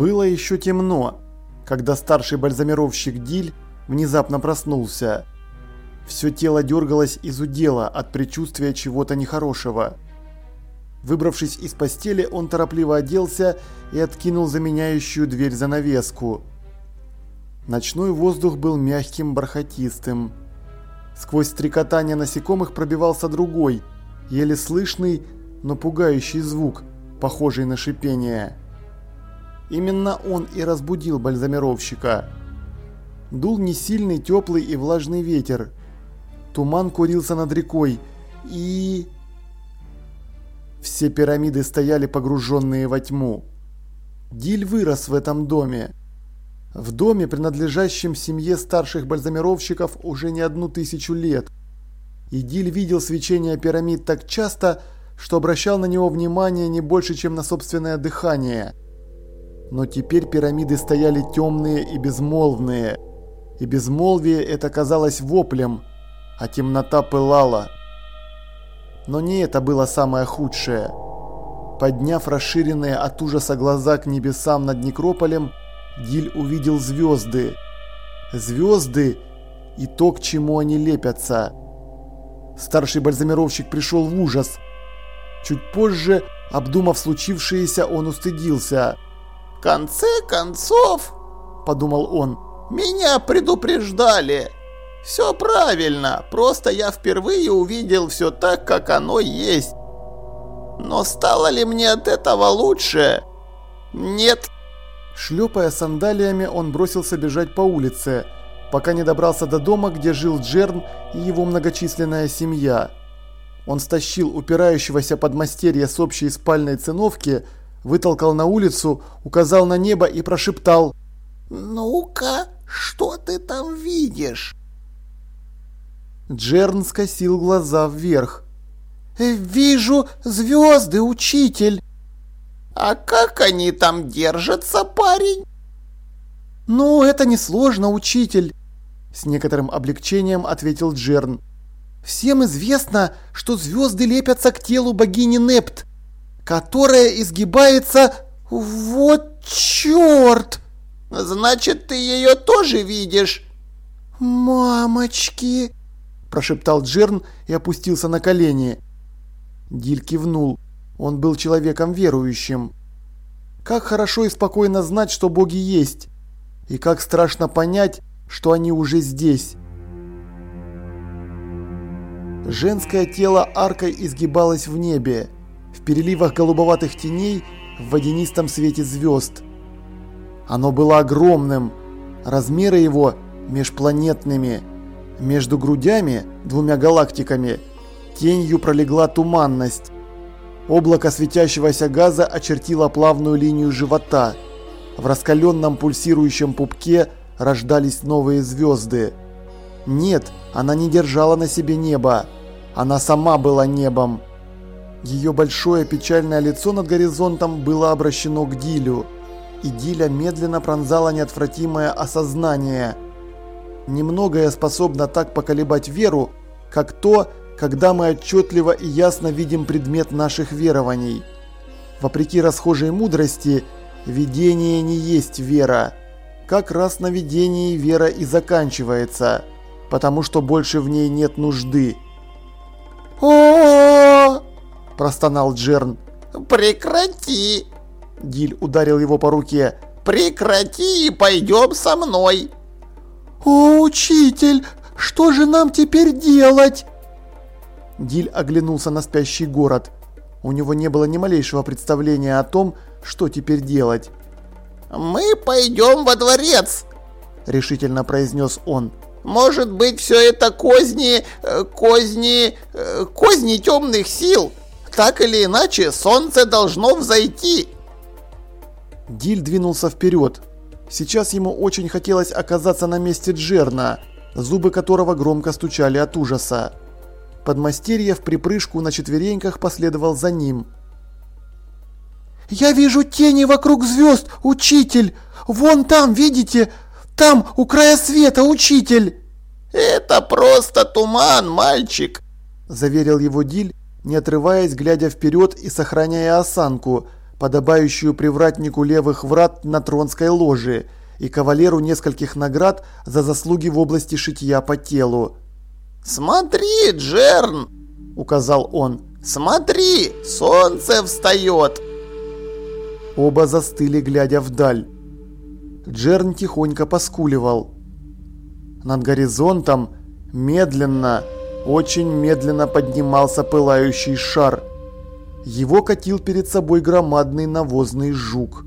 Было еще темно, когда старший бальзамировщик Диль внезапно проснулся. Все тело дергалось из удела от предчувствия чего-то нехорошего. Выбравшись из постели, он торопливо оделся и откинул заменяющую дверь занавеску. Ночной воздух был мягким, бархатистым. Сквозь стрекотание насекомых пробивался другой, еле слышный, но пугающий звук, похожий на шипение. Именно он и разбудил бальзамировщика. Дул несильный, теплый и влажный ветер. Туман курился над рекой и... Все пирамиды стояли погруженные во тьму. Диль вырос в этом доме. В доме, принадлежащем семье старших бальзамировщиков уже не одну тысячу лет. И Диль видел свечение пирамид так часто, что обращал на него внимание не больше, чем на собственное дыхание. Но теперь пирамиды стояли темные и безмолвные. И безмолвие это казалось воплем, а темнота пылала. Но не это было самое худшее. Подняв расширенные от ужаса глаза к небесам над Некрополем, Гиль увидел звезды. Звезды и то, к чему они лепятся. Старший бальзамировщик пришел в ужас. Чуть позже, обдумав случившееся, он устыдился. «В конце концов, — подумал он, — меня предупреждали. Все правильно, просто я впервые увидел все так, как оно есть. Но стало ли мне от этого лучше? Нет. Шлепая сандалиями, он бросился бежать по улице, пока не добрался до дома, где жил Джерн и его многочисленная семья. Он стащил упирающегося подмастерья с общей спальной циновки, вытолкал на улицу, указал на небо и прошептал «Ну-ка, что ты там видишь?» Джерн скосил глаза вверх. «Вижу звезды, учитель!» «А как они там держатся, парень?» «Ну, это несложно, учитель!» С некоторым облегчением ответил Джерн. «Всем известно, что звезды лепятся к телу богини Непт, которая изгибается... Вот черт!» «Значит, ты ее тоже видишь?» «Мамочки!» прошептал Джерн и опустился на колени. Диль кивнул. Он был человеком верующим. Как хорошо и спокойно знать, что боги есть. И как страшно понять, что они уже здесь. Женское тело аркой изгибалось в небе, в переливах голубоватых теней, в водянистом свете звезд. Оно было огромным, размеры его межпланетными. Между грудями, двумя галактиками, тенью пролегла туманность. Облако светящегося газа очертило плавную линию живота. В раскаленном пульсирующем пупке рождались новые звезды. Нет, она не держала на себе небо. Она сама была небом. Ее большое печальное лицо над горизонтом было обращено к Дилю. И Диля медленно пронзала неотвратимое осознание – Немногое способно так поколебать веру, как то, когда мы отчетливо и ясно видим предмет наших верований. Вопреки расхожей мудрости, видение не есть вера. Как раз на видении вера и заканчивается, потому что больше в ней нет нужды. о простонал Джерн. «Прекрати!» Диль ударил его по руке. «Прекрати и пойдем со мной!» «О, учитель, что же нам теперь делать?» Диль оглянулся на спящий город. У него не было ни малейшего представления о том, что теперь делать. «Мы пойдем во дворец», – решительно произнес он. «Может быть, все это козни... Э, козни... Э, козни темных сил. Так или иначе, солнце должно взойти». Диль двинулся вперед, Сейчас ему очень хотелось оказаться на месте Джерна, зубы которого громко стучали от ужаса. Подмастерье в припрыжку на четвереньках последовал за ним. «Я вижу тени вокруг звезд, учитель! Вон там, видите? Там, у края света, учитель!» «Это просто туман, мальчик!» – заверил его Диль, не отрываясь, глядя вперед и сохраняя осанку, подобающую привратнику левых врат на тронской ложе и кавалеру нескольких наград за заслуги в области шитья по телу. «Смотри, Джерн!» – указал он. «Смотри, солнце встает!» Оба застыли, глядя вдаль. Джерн тихонько поскуливал. Над горизонтом медленно, очень медленно поднимался пылающий шар. Его катил перед собой громадный навозный жук.